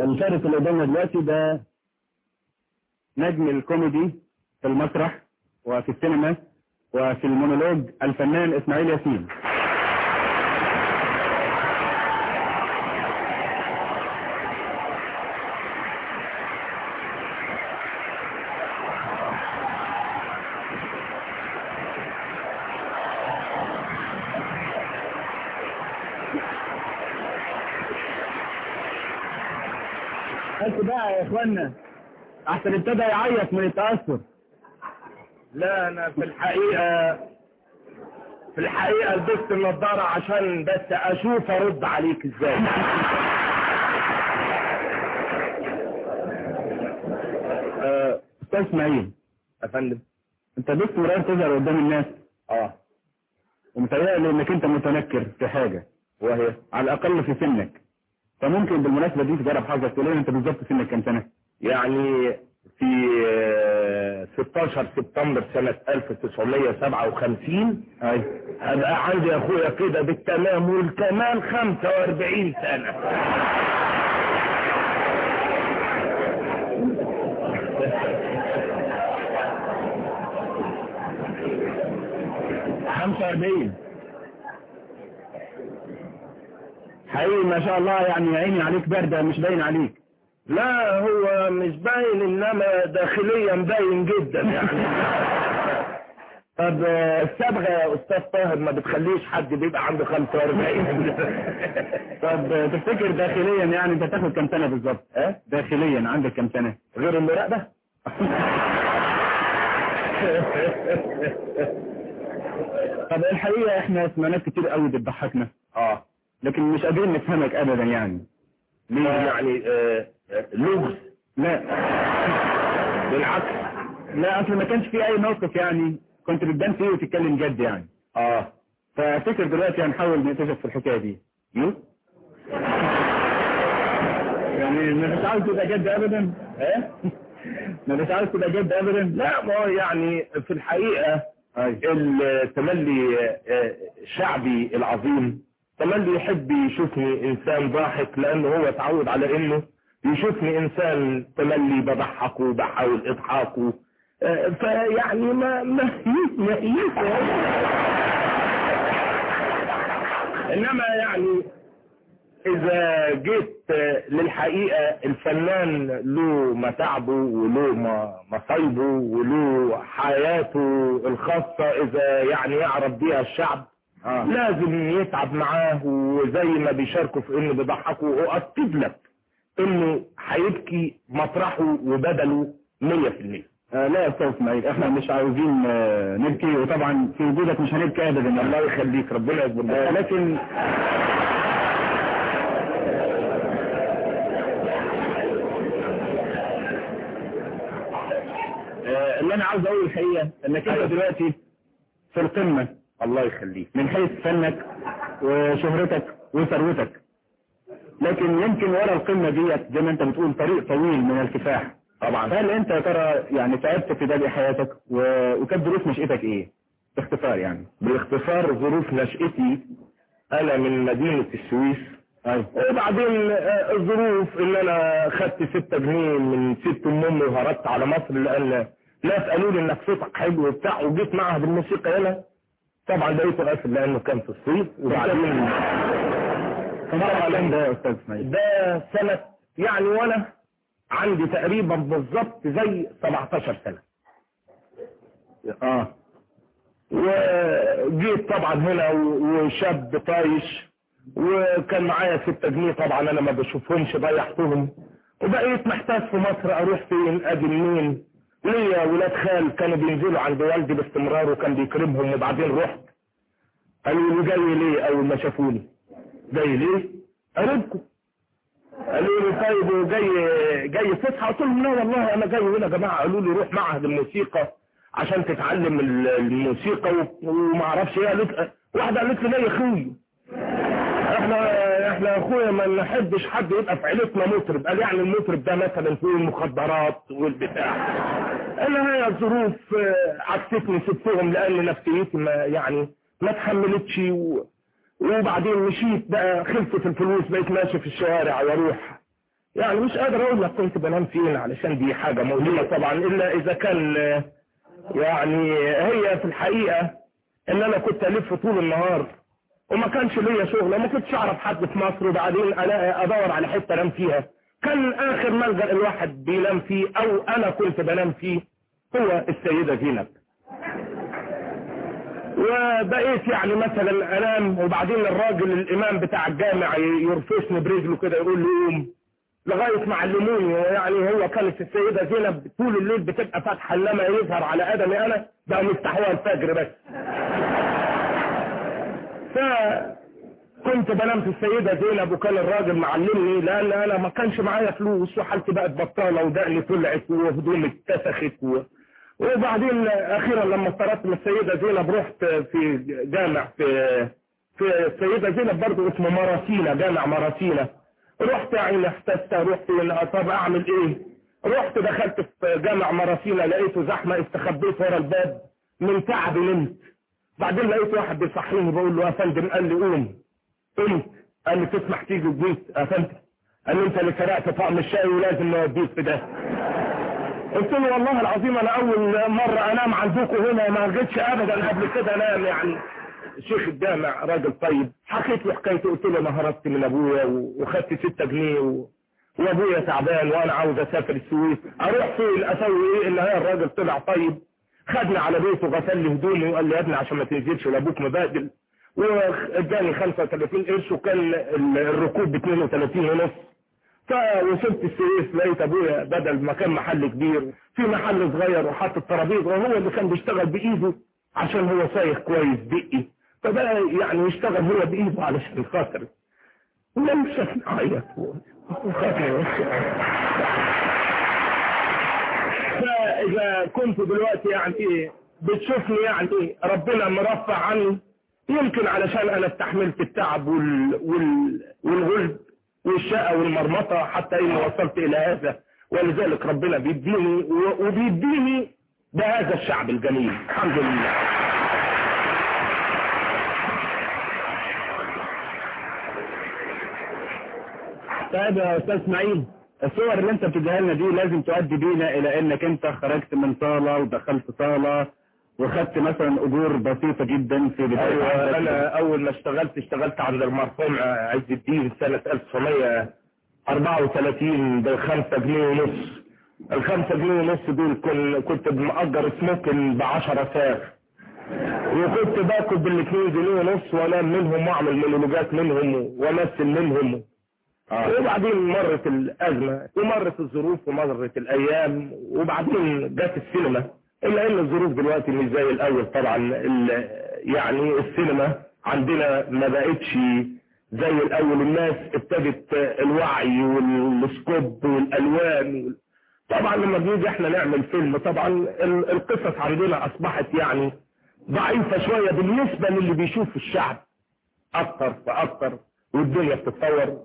المشارك اللي قدامنا دلوقتي ده نجم الكوميدي في المسرح وفي السينما وفي المونولوج الفنان إسماعيل ياسين بس بقى يا اخوانا أحسن ابتدى يعيط من التأثر. لا أنا في الحقيقة في الحقيقة لبست النضارة عشان بس أشوف أرد عليك إزاي. آه، أستاذ إسماعيل. يا فندم. أنت باستمرار تظهر قدام الناس. آه. ومتهيألي إنك أنت متنكر في حاجة. وهي؟ على الأقل في سنك. فممكن بالمناسبة دي تجرب حظك تقول أنت بالظبط سنك كام سنة؟ يعني في آه، 16 سبتمبر سنة 1957 أيوه هبقى عندي يا أخويا كده بالتمام والكمال 45 سنة. 45 حقيقي ما شاء الله يعني عيني عليك باردة مش باين عليك. لا هو مش باين إنما داخليا باين جدا يعني. طب الصبغه يا أستاذ طاهر ما بتخليش حد بيبقى عنده 45 طب تفتكر داخليا يعني أنت تاخد كام سنة بالظبط؟ ها داخليا عندك كام سنة؟ غير المراقبة. طب الحقيقة إحنا سمعناك كتير قوي بتضحكنا. آه. لكن مش قادرين نفهمك ابدا يعني. ليه يعني آه، آه، لغز؟ لا. بالعكس. لا اصل ما كانش في أي موقف يعني كنت بتبان فيه وتتكلم جد يعني. آه. فأفتكر دلوقتي هنحاول نكتشف في الحكاية دي. يو؟ يعني ما مش عاوز تبقى جد ابدا. إيه؟ ما مش عاوز تبقى جد ابدا. لا ما هو يعني في الحقيقة التملي آه، شعبي العظيم تملي يحب يشوفني إنسان ضاحك لأنه هو اتعود على إنه يشوفني إنسان تملي بضحكه وبحاول إضحاكه. آه، فيعني ما ما ما إنما يعني إذا جيت للحقيقة الفنان له متاعبه وله مصايبه وله حياته الخاصة إذا يعني يعرف بيها الشعب آه لازم يتعب معاه وزي ما بيشاركوا في إنه بيضحكوا وأكد لك إنه هيبكي مطرحه وبدله 100% آه، لا يا أستاذ إسماعيل إحنا مش عاوزين آه، نبكي وطبعا في وجودك مش هنبكي ابدا الله يخليك ربنا يكبر آه،. لكن آه، اللي أنا عاوز أقول الحقيقة انك انت أيوة. دلوقتي في القمة الله يخليك. من حيث فنك وشهرتك وثروتك. لكن يمكن ورا القمة ديت زي ما انت بتقول طريق طويل من الكفاح. طبعا. هل انت يا ترى يعني تعبت في بدء حياتك. وكانت ظروف نشأتك إيه؟ باختصار يعني. باختصار ظروف نشأتي أنا من مدينة السويس. أيوه وبعدين آه، الظروف إن أنا خدت ستة جنيه من ست ام امي وهربت على مصر لأن ناس قالوا لي إنك صوتك حلو وبتاع وجيت معهد الموسيقى هنا. طبعا بقيت غافل لأنه كان في الصيف وبعدين كان ده ده يا أستاذ إسماعيل. ده سنة يعني وأنا عندي تقريبا بالظبط زي 17 سنة. آه. وجيت طبعا هنا وشاب طايش وكان معايا ستة جنيه طبعا أنا ما بشوفهمش ضيعتهم وبقيت محتاج في مصر أروح فين أجي منين؟ ليا ولاد خال؟ كانوا بينزلوا عند والدي باستمرار وكان بيكرمهم وبعدين رحت. قالوا لي جاي ليه أول ما شافوني؟ جاي ليه؟ قريبكم. قالوا لي طيب وجاي جاي فسحة. قلت لهم لا والله أنا جاي هنا يا جماعة. قالوا لي روح معهد الموسيقى عشان تتعلم ال- الموسيقى وما أعرفش إيه. قالت واحدة قالت لي يا أخوي. إحنا إحنا يا أخويا ما نحبش حد يبقى في عيلتنا مطرب. قال يعني المطرب ده مثلا فيه المخدرات والبتاع. أنا هي الظروف آه، عكستني سبتهم لأن نفسيتي ما يعني ما تحملتش و... وبعدين مشيت بقى خلصت الفلوس بقيت ماشي في الشوارع وأروح. يعني مش قادر أقول لك كنت بنام فين علشان دي حاجة مهمة طبعا إلا إذا كان آه، يعني هي في الحقيقة إن أنا كنت ألف طول النهار. وما كانش ليا شغل ما كنتش أعرف حد في مصر وبعدين الاقي أدور على حتة أنام فيها. كان آخر ملجا الواحد بينام فيه أو أنا كنت بنام فيه هو السيدة زينب. وبقيت يعني مثلا أنام وبعدين الراجل الإمام بتاع الجامع يرفسني برجله كده يقول لي قوم. لغاية ما علموني يعني هو كانت السيدة زينب طول الليل بتبقى فاتحة لما يظهر على أدمي أنا بقى مفتحوها الفجر بس. فكنت بنام في السيدة زينب وكان الراجل معلمني. لأن أنا ما كانش معايا فلوس وحالتي بقت بطالة ودقني طلعت وهدومي اتسخت. وبعدين أخيرا لما اضطرت من السيدة زينب رحت في جامع في في السيدة زينب برضو اسمه مراسينا جامع مراسينا. رحت يعني احتست رحت طب أعمل إيه؟ رحت دخلت في جامع مراسينا لقيته زحمة استخبيت ورا الباب من تعب نمت. بعدين لقيت واحد بيصحيني بقول له يا فندم قال لي قوم. قمت قال لي تسمح تيجي البيت فندم قال لي انت اللي سرقت طعم الشاي ولازم نوديك في ده. قلت له والله العظيم أنا اول مرة انام عندكم هنا ما جيتش ابدا قبل كده انام يعني. شيخ الجامع راجل طيب حكيت له حكايته قلت له أنا هربت من ابويا وخدت 6 جنيه. وابويا تعبان وأنا عاوز اسافر السويس. أروح فين أسوي إيه؟ النهايه الراجل طلع طيب خدني على بيته غسل لي هدومي وقال لي يا ابني عشان ما تنزلش لابوك مبادل. واداني 35 قرش وكان ال- الركوب ب 32 ونص فوصلت السويس لقيت أبويا بدل ما كان محل كبير في محل صغير وحط الترابيزه وهو اللي كان بيشتغل بإيده عشان هو سايق كويس دقي. فبقى يعني يشتغل هو بإيده علشان خاطر. ولم شافني عيط فإذا كنت دلوقتي يعني بتشوفني يعني ربنا مرفع عني يمكن علشان أنا استحملت التعب وال... وال... والغلب والشقة والمرمطة حتى إني وصلت إلى هذا. ولذلك ربنا بيديني و... وبيديني بهذا الشعب الجميل. الحمد لله. طيب يا أستاذ إسماعيل الصور اللي أنت بتديها لنا دي لازم تؤدي بينا إلى إنك أنت خرجت من صالة ودخلت صالة وخدت مثلا أجور بسيطة جدا في بداية أيوه. أنا أول ما اشتغلت اشتغلت عند المرحوم عز الدين سنة 1934 بخمسة جنيه ونص الخمسة جنيه ونص دول كن- كنت مأجر سموكن بعشرة ساغ وكنت باكل بالاثنين جنيه ونص وأنام منهم وأعمل مونولوجات منهم وأمثل منهم آه. وبعدين مرت الأزمة ومرت الظروف ومرت الأيام وبعدين جت السينما إلا إن الظروف دلوقتي مش زي الأول طبعا. يعني السينما عندنا ما بقتش زي الأول. الناس ابتدت الوعي والسكوب والألوان وال- طبعا لما بنيجي إحنا نعمل فيلم طبعا ال- القصص عندنا أصبحت يعني ضعيفة شوية بالنسبة للي بيشوف الشعب. أكتر فأكتر والدنيا بتتطور.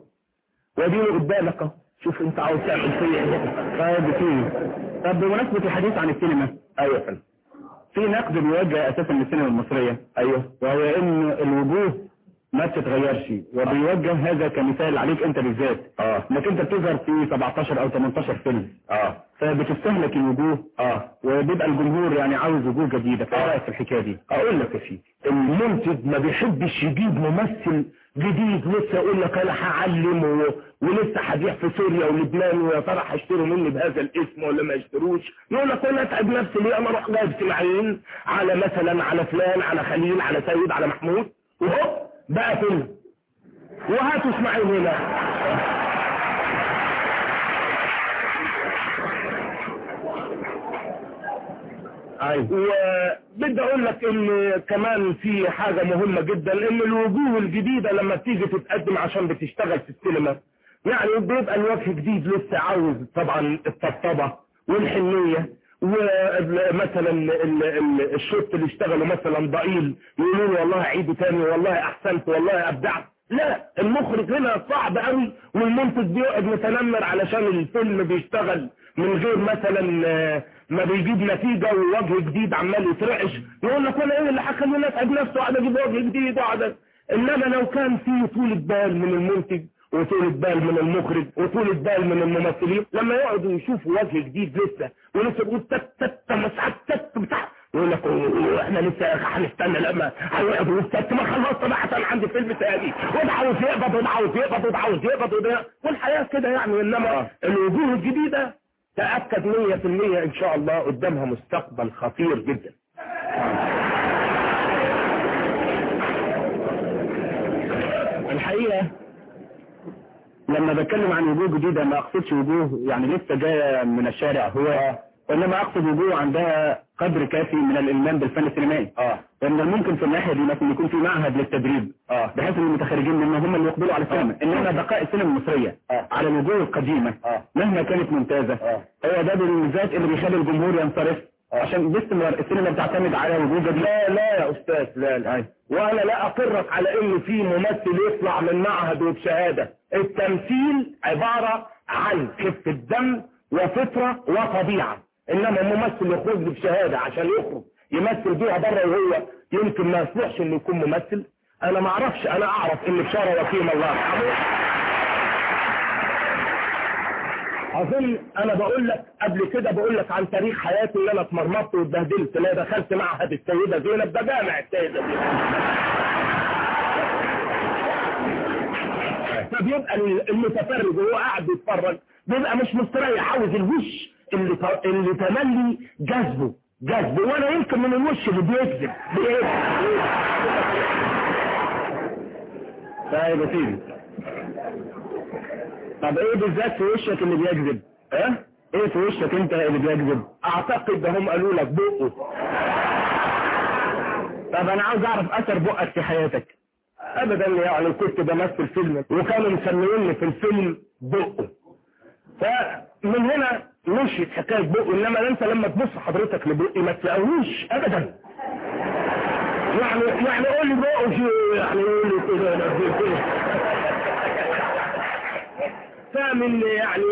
وديني قدامك أهو. شوف انت عاوز تعمل فيا إيه. طيب كتير طب بمناسبة الحديث عن السينما. أيوه فندم. في نقد بيوجه أساسا للسينما المصرية. أيوه. وهو إن الوجوه ما بتتغيرش. وبيوجه هذا كمثال عليك أنت بالذات. آه. إنك أنت بتظهر في 17 أو 18 فيلم. آه. فبتستهلك الوجوه. آه. وبيبقى الجمهور يعني عاوز وجوه جديدة. فإيه رأيك في الحكاية دي؟ أقول لك يا سيدي المنتج ما بيحبش يجيب ممثل جديد لسه يقول لك أنا هعلم و... ولسه هبيع في سوريا ولبنان ويا ترى هيشتروا مني بهذا الاسم ولا ما يشتروش. يقول لك أنا أتعب نفسي ليه؟ أنا أروح جايب سماعين على مثلا على فلان على خليل على سيد على محمود وهوب بقى فيلم. وهاتوا اسماعيل هنا. وبدي أقول لك إن كمان في حاجة مهمة جدا إن الوجوه الجديدة لما بتيجي تتقدم عشان بتشتغل في السينما يعني بيبقى الوجه جديد لسه عاوز طبعا الطبطبة والحنية ومثلا ال- ال- الشوط اللي اشتغلوا مثلا ضئيل يقولوا له والله عيده تاني والله أحسنت والله أبدعت. لا المخرج هنا صعب قوي والمنتج بيقعد متنمر علشان الفيلم بيشتغل من غير مثلا ما بيجيب نتيجة ووجه جديد عمال يترعش. يقول لك وأنا إيه اللي هخليني اتعب نفسه وقعد أجيب وجه جديد وقعد إنما لو كان في طولة بال من المنتج وطولة بال من المخرج وطولة بال من الممثلين لما يقعدوا يشوفوا وجه جديد لسه ولسه بيقول تت تت مسحات تت بتاع. يقول لك وإحنا لسه هنستنى لما هيقعدوا الست ما خلصت بقى عشان عندي فيلم تاني وده عاوز يقبض وده عاوز يقبض وده عاوز يقبض وده والحياة كده يعني إنما الوجوه الجديدة تأكد 100% إن شاء الله قدامها مستقبل خطير جدا. الحقيقة لما بتكلم عن وجوه جديدة ما أقصدش وجوه يعني لسه جاية من الشارع هو وإنما أقصد وجوه عندها قدر كافي من الإلمام بالفن السينمائي. آه. وان الممكن في الناحية دي مثلا يكون في معهد للتدريب. آه. بحيث إن المتخرجين منه هم اللي يقبلوا على السينما إنما بقاء السينما المصرية آه. على الوجوه القديمة آه. مهما كانت ممتازة. آه. هو ده بالذات اللي بيخلي الجمهور ينصرف. آه. عشان باستمرار السينما بتعتمد على وجوه جديد. لا لا يا أستاذ لا لا. وأنا لا أقرك على إن في ممثل يطلع من معهد وبشهادة. التمثيل عبارة عن خفة دم وفطرة وطبيعة. إنما ممثل يخرج بشهادة عشان يخرج. يمثل بيها بره وهو يمكن ما يصلحش إنه يكون ممثل. أنا ما أعرفش أنا أعرف إن بشارة وكيم الله. يرحمه أظن أنا بقول لك قبل كده بقول لك عن تاريخ حياتي اللي أنا اتمرمطت واتبهدلت. لا دخلت معهد السيدة زينب ده جامع السيدة زينب. فبيبقى المتفرج وهو قاعد بيتفرج بيبقى مش مستريح عاوز الوش اللي اللي تملي جذبه. جذبه وأنا يمكن من الوش اللي بيكذب بيكذب. طيب يا سيدي. طب إيه بالذات في وشك اللي بيكذب؟ آه إيه في وشك أنت اللي بيكذب؟ أعتقد ده هم قالوا لك بقه. طب أنا عاوز أعرف أثر بقك في حياتك. ابدا يعني كنت بمثل فيلم وكانوا مسميني في الفيلم بقه. فمن هنا مشيت حكاية بقه إنما أنت لما تبص حضرتك لبقي ما تلاقوش ابدا. يعني يعني قول لي بقه يعني قول لي كده. فمن يعني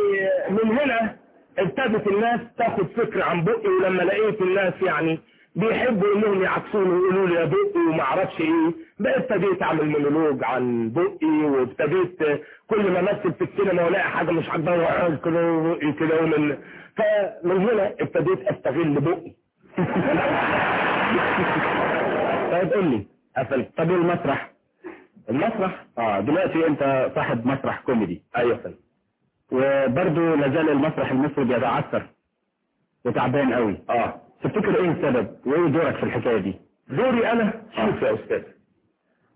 من هنا ابتدت الناس تاخد فكرة عن بقي ولما لقيت الناس يعني بيحبوا إنهم يعكسوني ويقولوا لي يا بقي وما أعرفش إيه. بقى ابتديت أعمل مونولوج عن بقي وابتديت كل ما أمثل في السينما وألاقي حاجة مش واقعد كده بقي كده ومن فمن هنا ابتديت أستغل بقي. طيب قول لي قفلت طب المسرح؟ المسرح؟ آه دلوقتي أنت صاحب مسرح كوميدي. أيوه فندم. وبرضه لازال المسرح المصري بيتعثر. وتعبان قوي. آه. تفتكر إيه السبب وايه دورك في الحكاية دي؟ دوري أنا؟ شوف يا أستاذ.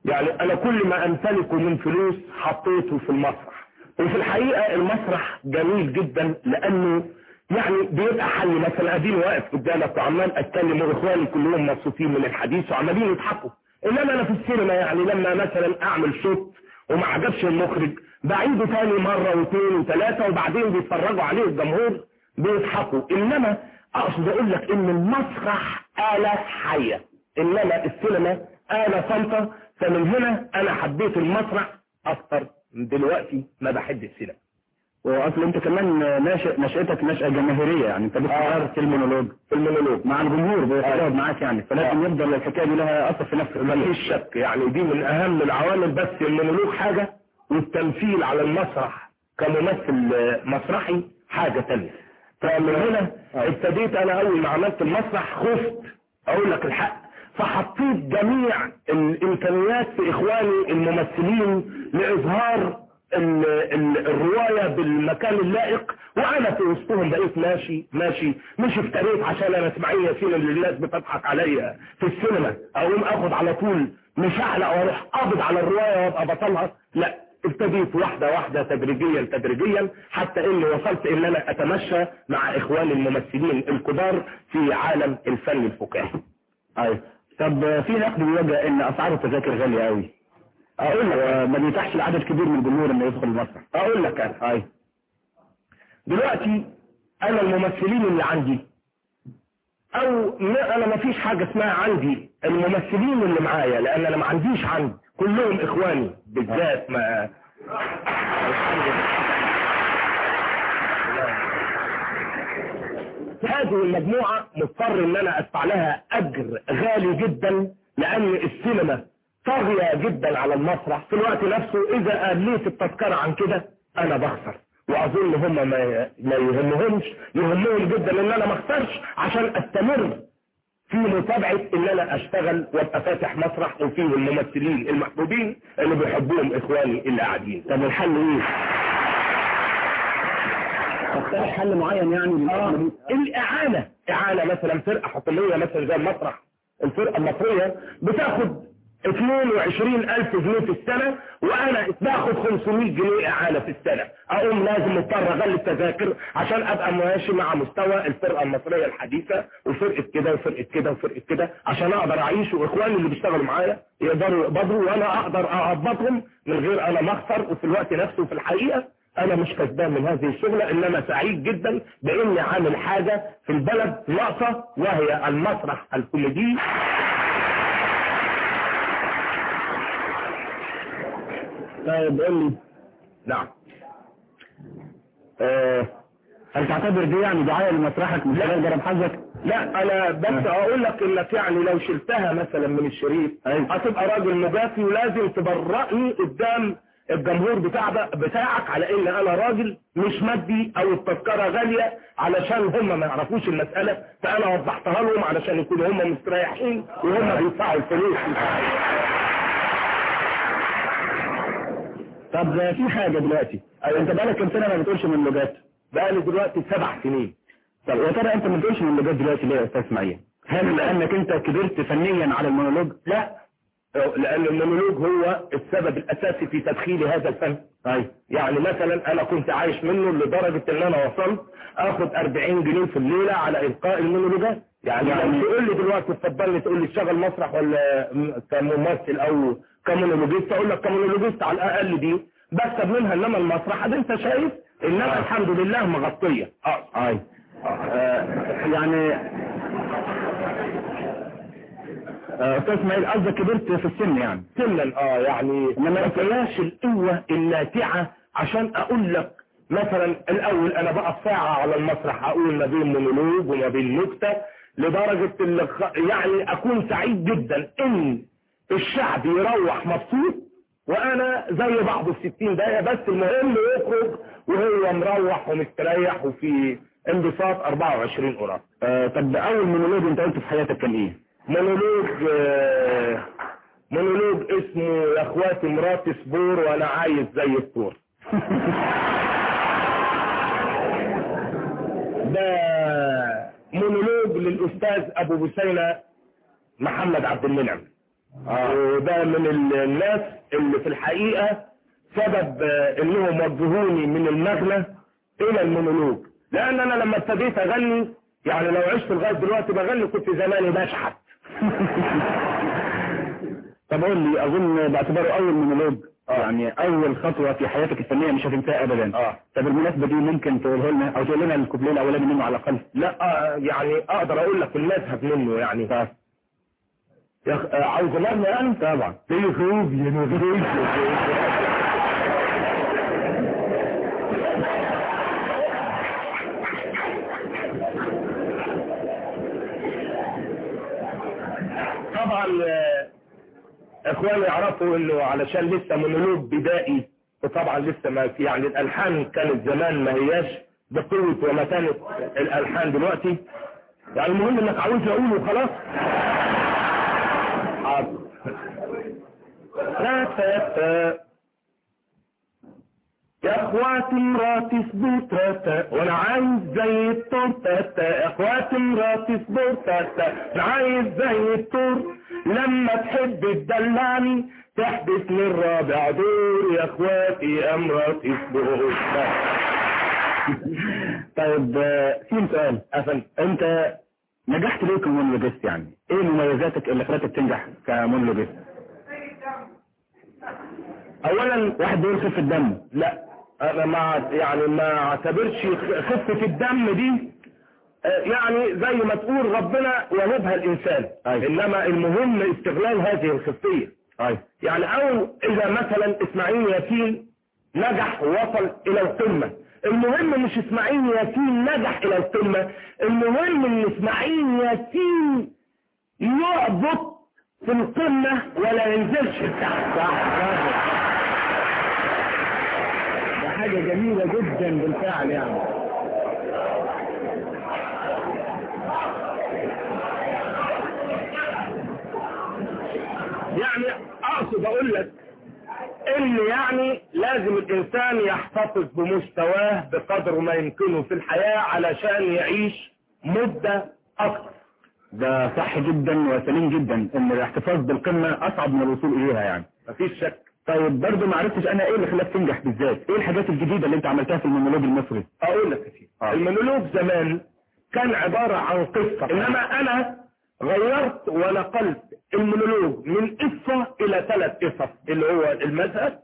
يعني أنا كل ما امتلكه من فلوس حطيته في المسرح. وفي الحقيقة المسرح جميل جدا لأنه يعني بيبقى حل. مثلا أديني واقف قدامك وعمال أتكلم وإخواني كلهم مبسوطين من الحديث وعمالين يضحكوا. إنما أنا في السينما يعني لما مثلا أعمل شوت وما عجبش المخرج بعيده تاني مرة واثنين وثلاثة وبعدين بيتفرجوا عليه الجمهور بيضحكوا. إنما اقصد أقول لك إن المسرح آلة حية. إنما السينما آلة صامتة. فمن هنا أنا حبيت المسرح أكتر دلوقتي ما بحب السينما. وأصل أنت كمان ناشئ نشأتك نشأة جماهيرية يعني. أنت باستمرار في المونولوج. في المونولوج. مع الجمهور بيتفاعل معاك يعني. فلازم آه. يفضل الحكاية دي لها أثر في نفسك مفيش شك. يعني دي من أهم العوامل. بس المونولوج حاجة والتمثيل على المسرح كممثل آه، مسرحي حاجة تانية. فمن هنا آه. ابتديت أنا أول ما عملت المسرح خفت أقول لك الحق. فحطيت جميع الإمكانيات في إخواني الممثلين لإظهار ال ال الرواية بالمكان اللائق وأنا في وسطهم بقيت ماشي ماشي مش افتريت عشان أنا إسماعيل ياسين اللي الناس بتضحك عليا. في السينما أقوم آخد على طول مش أحلق وأروح قابض على الرواية وأبقى بطلها لا. ابتديت واحدة واحدة تدريجيا تدريجيا حتى إني وصلت إن أنا أتمشى مع إخواني الممثلين الكبار في عالم الفن الفكاهي. أيوه طب في نقد بيوجه إن أسعار التذاكر غالية قوي أقول لك. وما بيتاحش لعدد كبير من الجمهور إنه يدخل المسرح. أقول لك أنا. أيوه دلوقتي أنا الممثلين اللي عندي أو ما أنا ما فيش حاجة اسمها عندي الممثلين اللي معايا لأن أنا ما عنديش عند كلهم إخواني بالذات ما هذه المجموعة مضطر إن أنا أدفع لها أجر غالي جدا لأن السينما طاغية جدا على المسرح. في الوقت نفسه إذا قليت التذكرة عن كده أنا بخسر. وأظن هم ما ما يهمهمش. يهمهم جدا إن أنا ما أخسرش عشان أستمر في متابعة إن أنا أشتغل وأبقى فاتح مسرح وفيه الممثلين المحبوبين اللي بيحبوهم إخواني اللي قاعدين طب الحل إيه؟ تقترح حل معين يعني آه. الإعانة إعانة مثلا فرقة حكومية مثلا زي المسرح الفرقة المصرية بتاخد 22 ألف جنيه في السنة وأنا باخد 500 جنيه إعانة في السنة. أقوم لازم مضطر أغلي التذاكر عشان أبقى ماشي مع مستوى الفرقة المصرية الحديثة وفرقة كده وفرقة كده وفرقة كده عشان أقدر أعيش وإخواني اللي بيشتغلوا معايا يقدروا يقبضوا وأنا أقدر أقبضهم من غير أنا ما أخسر وفي الوقت نفسه في الحقيقة أنا مش كسبان من هذه الشغلة إنما سعيد جدا بإني عامل حاجة في البلد ناقصة وهي المسرح الكوميدي. طيب قول لي. نعم. آه، هل تعتبر دي يعني دعاية لمسرحك من خلال جرب حظك؟ لا أنا بس أقول لك إنك يعني لو شلتها مثلا من الشريط. هتبقى راجل مجافي ولازم تبرئني قدام الجمهور بتاع بتاعك على إن أنا راجل مش مادي أو التذكرة غالية علشان هم ما يعرفوش المسألة فأنا وضحتها لهم علشان يكونوا هم مستريحين وهم بيدفعوا الفلوس. طب في حاجة دلوقتي. أنت بقالك كام سنة ما بتقولش مونولوجات بقالي دلوقتي سبع سنين. طب يا ترى أنت ما بتقولش مونولوجات دلوقتي ليه يا أستاذ إسماعيل؟ هل لأنك أنت كبرت فنيا على المونولوج؟ لا. لأن المونولوج هو السبب الأساسي في تدخيل هذا الفن. أيوه يعني مثلا أنا كنت عايش منه لدرجة إن أنا وصلت آخد 40 جنيه في الليلة على إلقاء المونولوجات. يعني, يعني- تقول لي دلوقتي اتفضل لي تقول لي اشتغل مسرح ولا كممثل أو كمونولوجيست أقول لك كمونولوجيست على الأقل دي. بكسب منها إنما المسرح ده أنت شايف انما آه. الحمد لله مغطية. آه. أيوه آه، يعني آه، أستاذ إسماعيل قصدك كبرت في السن يعني؟ سنا آه يعني ما فيهاش القوة النافعة عشان أقول لك مثلا الأول أنا بقى ساعة على المسرح أقول ما بين مونولوج وما بين اللي خ- يعني أكون سعيد جدا إن الشعب يروح مبسوط وأنا زي بعضه الستين دقيقة بس المهم يخرج وهو مروح ومستريح وفي انبساط 24 قرار آه، طب أول مونولوج أنت قلته في حياتك كان إيه؟ مونولوج آه، مونولوج اسمه يا أخواتي مراتي سبور وأنا عايز زي الطور ده مونولوج للأستاذ أبو بسينة محمد عبد المنعم. وده من ال- الناس اللي في الحقيقة سبب آه، إنهم وجهوني من المغنى إلى المونولوج. لأن أنا لما ابتديت أغني يعني لو عشت لغاية دلوقتي بغني كنت زماني بشحت. طب قول لي أظن باعتباره أول مونولوج. آه. يعني أول خطوة في حياتك الفنية مش هتنساها ابدا. آه. طب المناسبة دي ممكن تقولها لنا أو تقول لنا الكوبليه الأولاني منه على الأقل؟ لا آه، يعني أقدر أقول لك المذهب منه يعني. طب آه، عاوز نغني يعني طبعا. يا نغني طبعا آه، إخواني يعرفوا إنه علشان لسه مونولوج بدائي وطبعا لسه ما في يعني الألحان كانت زمان ما هياش بقوة ومتانة الألحان دلوقتي. يعني المهم إنك عاوز أقوله وخلاص يا اخواتي مراتي صبوت تا وأنا عايز زي الطور تا تا يا اخواتي مراتي صبوت تا تا أنا عايز زي الطور لما تحب تدلعني تحبسني الرابع دور. يا أخواتي يا مراتي صبوت طيب في سؤال أفن أنت نجحت ليه كمونولوجيست يعني؟ إيه مميزاتك اللي خلتك تنجح كمونولوجيست؟ اولا واحد بيقول خفة دم لا أنا ما يعني ما أعتبرش خفة الدم دي آه، يعني زي ما تقول ربنا وهبها الإنسان. أيوة. إنما المهم استغلال هذه الخفية. أيوه يعني أو إذا مثلا إسماعيل ياسين نجح ووصل إلى القمة. المهم مش إسماعيل ياسين نجح إلى القمة. المهم إن إسماعيل ياسين يعبط في القمة ولا ينزلش تحت. ده حاجة جميلة جدا بالفعل يعني. يعني أقصد أقول لك إن يعني لازم الإنسان يحتفظ بمستواه بقدر ما يمكنه في الحياة علشان يعيش مدة أكتر ده صح جدا وسليم جدا إن الاحتفاظ بالقمة أصعب من الوصول إليها يعني. مفيش شك. طيب برضه ما عرفتش أنا إيه اللي خلاك تنجح بالذات؟ إيه الحاجات الجديدة اللي أنت عملتها في المونولوج المصري؟ أقول لك سيدي آه. المونولوج زمان كان عبارة عن قصة إنما أنا غيرت ونقلت المونولوج من قصة إلى ثلاث قصص اللي هو المذهب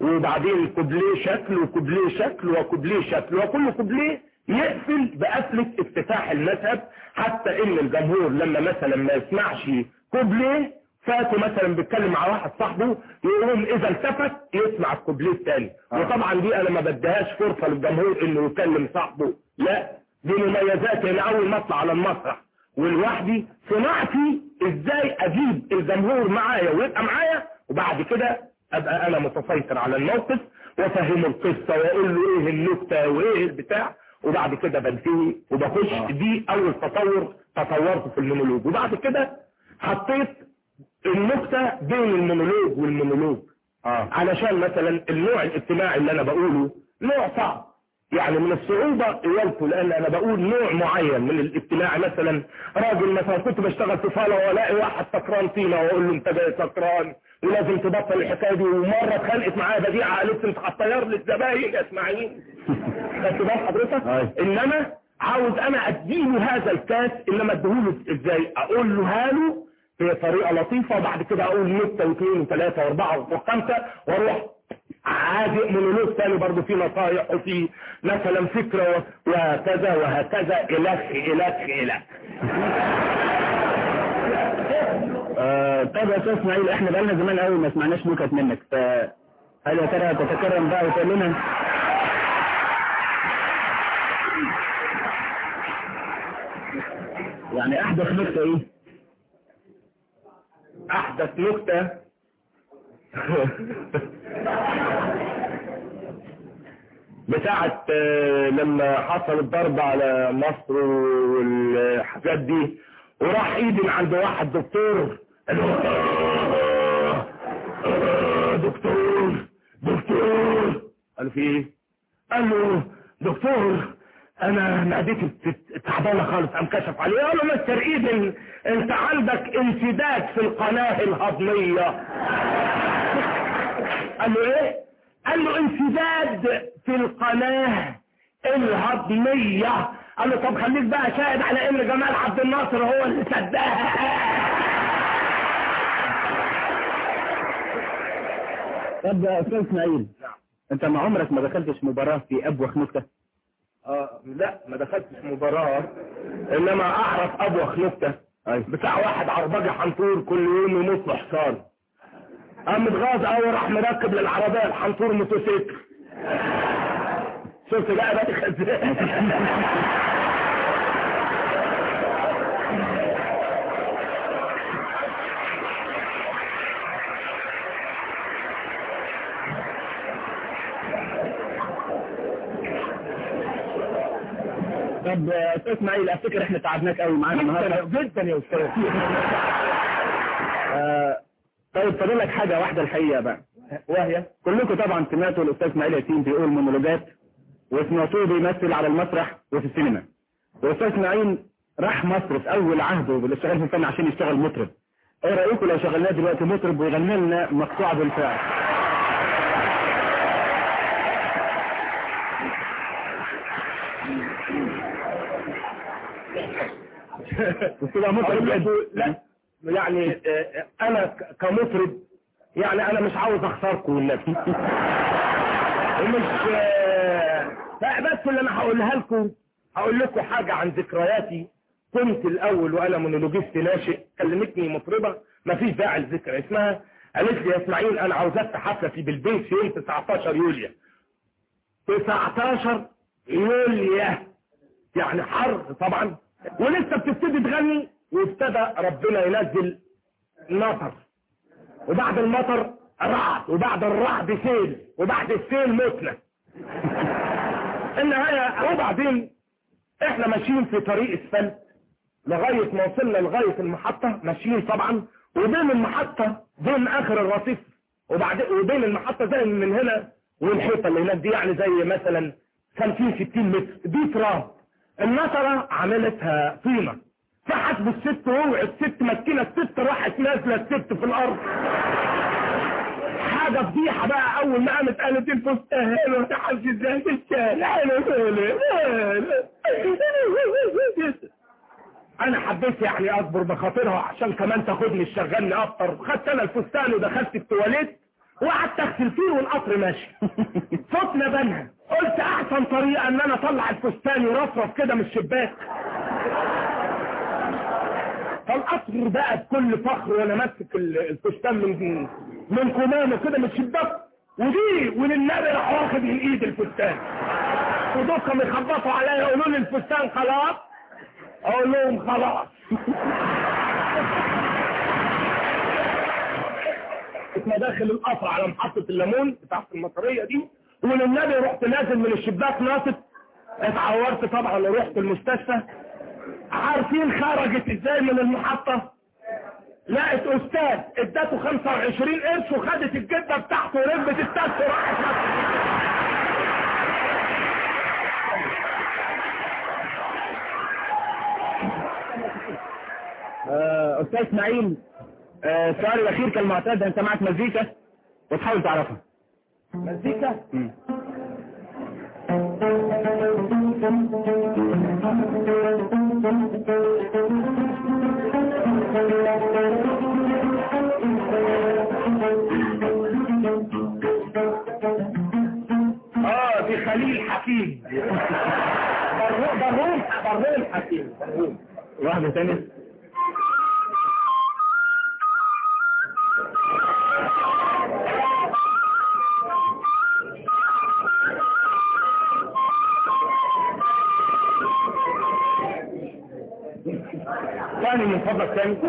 وبعدين كوبليه شكل وكوبليه شكل وكوبليه شكل وكل كوبليه يقفل بقفلة افتتاح المذهب حتى إن الجمهور لما مثلا ما يسمعش كوبليه فاتوا مثلا بيتكلم مع واحد صاحبه يقوم إذا التفت يسمع الكوبليه الثاني آه. وطبعا دي أنا ما بديهاش فرصة للجمهور إنه يكلم صاحبه. لا دي مميزات ان أول ما أطلع على المسرح ولوحدي صناعتي إزاي أجيب الجمهور معايا ويبقى معايا وبعد كده أبقى أنا متسيطر على الموقف وأفهمه القصة وأقول له إيه النكتة وإيه البتاع. وبعد كده بنتهي وبخش آه. دي أول تطور تطورت في المونولوج. وبعد كده حطيت النكته بين المونولوج والمونولوج. آه. علشان مثلا النوع الاجتماعي اللي أنا بقوله نوع صعب. يعني من الصعوبة قوالته لأن أنا بقول نوع معين من الاجتماع مثلا راجل مثلا كنت بشتغل في صالة وألاقي واحد سكران طينة وأقول له أنت جاي سكران ولازم تبطل الحكاية دي ومرة اتخانقت معايا بديعة قالت لي هتطير لي الزباين يا إسماعيل خدت بال حضرتك؟ أي. إنما عاوز أنا أديله هذا الكاس إنما أديهوله إزاي أقول له هاله بطريقة لطيفة وبعد كده أقول نكتة واثنين وثلاثة وأربعة وخمسة وأروح عادي مونولوج تاني برضه في نصايح وفي مثلا فكرة وهكذا وهكذا الخ الخ آه، طب يا أستاذ إسماعيل إحنا بقالنا زمان قوي ما سمعناش نكت منك فهل يا ترى تتكرم بقى وتقول لنا؟ يعني أحدث نكته إيه؟ أحدث نكتة بتاعت آه، لما حصل الضرب على مصر والحاجات دي وراح إيدي عند واحد دكتور. قال له "آه، آه، دكتور دكتور. قال في إيه؟ قال له دكتور أنا معدتي تعبانة خالص قام كشف عليه قال له مستر ايدن أنت عندك انسداد في القناة الهضمية. قال له إيه؟ قال له انسداد في القناة. الهضميه قال له طب خليك بقى شاهد على إن جمال عبد الناصر هو اللي سدها طب يا أستاذ إسماعيل أنت ما عمرك ما دخلتش مباراة في ابوخ نكتة آه لا ما دخلتش مباراة إنما أعرف ابوخ نكتة أيوه بتاع واحد عربجي حنطور كل يوم يموت له حصان قام متغاظ قوي راح مركب للعربية الحنطور موتوسيكل. شفت بقى بقى إزاي طب أستاذ إسماعيل أفتكر إحنا تعبناك قوي معانا النهارده. جدا يا أستاذ. طيب فاضل لك حاجة واحدة الحقيقة بقى. وهي؟ كلكم طبعا سمعتوا الأستاذ إسماعيل ياسين بيقول مونولوجات وسمعتوه بيمثل على المسرح وفي السينما. والأستاذ إسماعيل راح مصر في أول عهده بالاشتغال في الفن عشان يشتغل مطرب. إيه رأيكم لو شغلناه دلوقتي مطرب ويغني لنا مقطوعة بالفعل؟ بس مطرب لا يعني آه، أنا كمطرب يعني أنا مش عاوز اخسركم والنبي ومش آه، بس اللي أنا هقولها لكم هقول لكم حاجة عن ذكرياتي. كنت الأول وأنا مونولوجيست ناشئ كلمتني مطربة مفيش داعي للذكر اسمها قالت لي يا إسماعيل أنا عاوزاك حفلة في بالبيت يوم 19 يوليو. 19 يوليو يعني حر طبعا. ولسه بتبتدي تغني وابتدى ربنا ينزل مطر. وبعد المطر رعد وبعد الرعد سيل وبعد السيل متنة النهاية وبعدين إحنا ماشيين في طريق اسفلت لغاية ما وصلنا لغاية المحطة ماشيين طبعا. وبين المحطة بين آخر الرصيف. وبعد وبين المحطة زي من هنا والحيطة اللي هناك دي يعني زي مثلا 50 60 متر. دي تراب. النطرة عملتها طينة. فحسب الست ووعي الست مسكينة الست راحت نازلة الست في الأرض. حاجة فضيحة بقى أول ما قامت قالت الفستان وتحس إزاي في الشارع أنا حبيت يعني أصبر بخاطرها عشان كمان تاخدني تشغلني افطر خدت أنا الفستان ودخلت التواليت وقعدت أغسل فيه والقطر ماشي. صوتنا بنها قلت أحسن طريقة إن أنا أطلع الفستان يرفرف كده من الشباك. فالقطر بقى بكل فخر وأنا ماسك الفستان من من كمامه كده الشباك ودي وللنبي راح واخد من إيد الفستان. كانوا يخبطوا عليا يقولوا لي الفستان خلاص. أقول لهم خلاص. كنت داخل القطر على محطة الليمون بتاعت المطرية دي. وللنبي رحت نازل من الشباك ناطط اتعورت طبعا ورحت المستشفى. عارفين خرجت إزاي من المحطة؟ لقت أستاذ ادته 25 قرش وخدت الجدة بتاعته وركبت التاكسي وراحت آه، أستاذ إسماعيل آه، السؤال الأخير كالمعتاد أنت معك مزيكا؟ وتحاول تعرفها. مزيكا؟ مم. آه دي خليل حكيم. برهوم برهوم برهوم حكيم واحدة ثانية bani min fadlak sai ko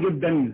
جدا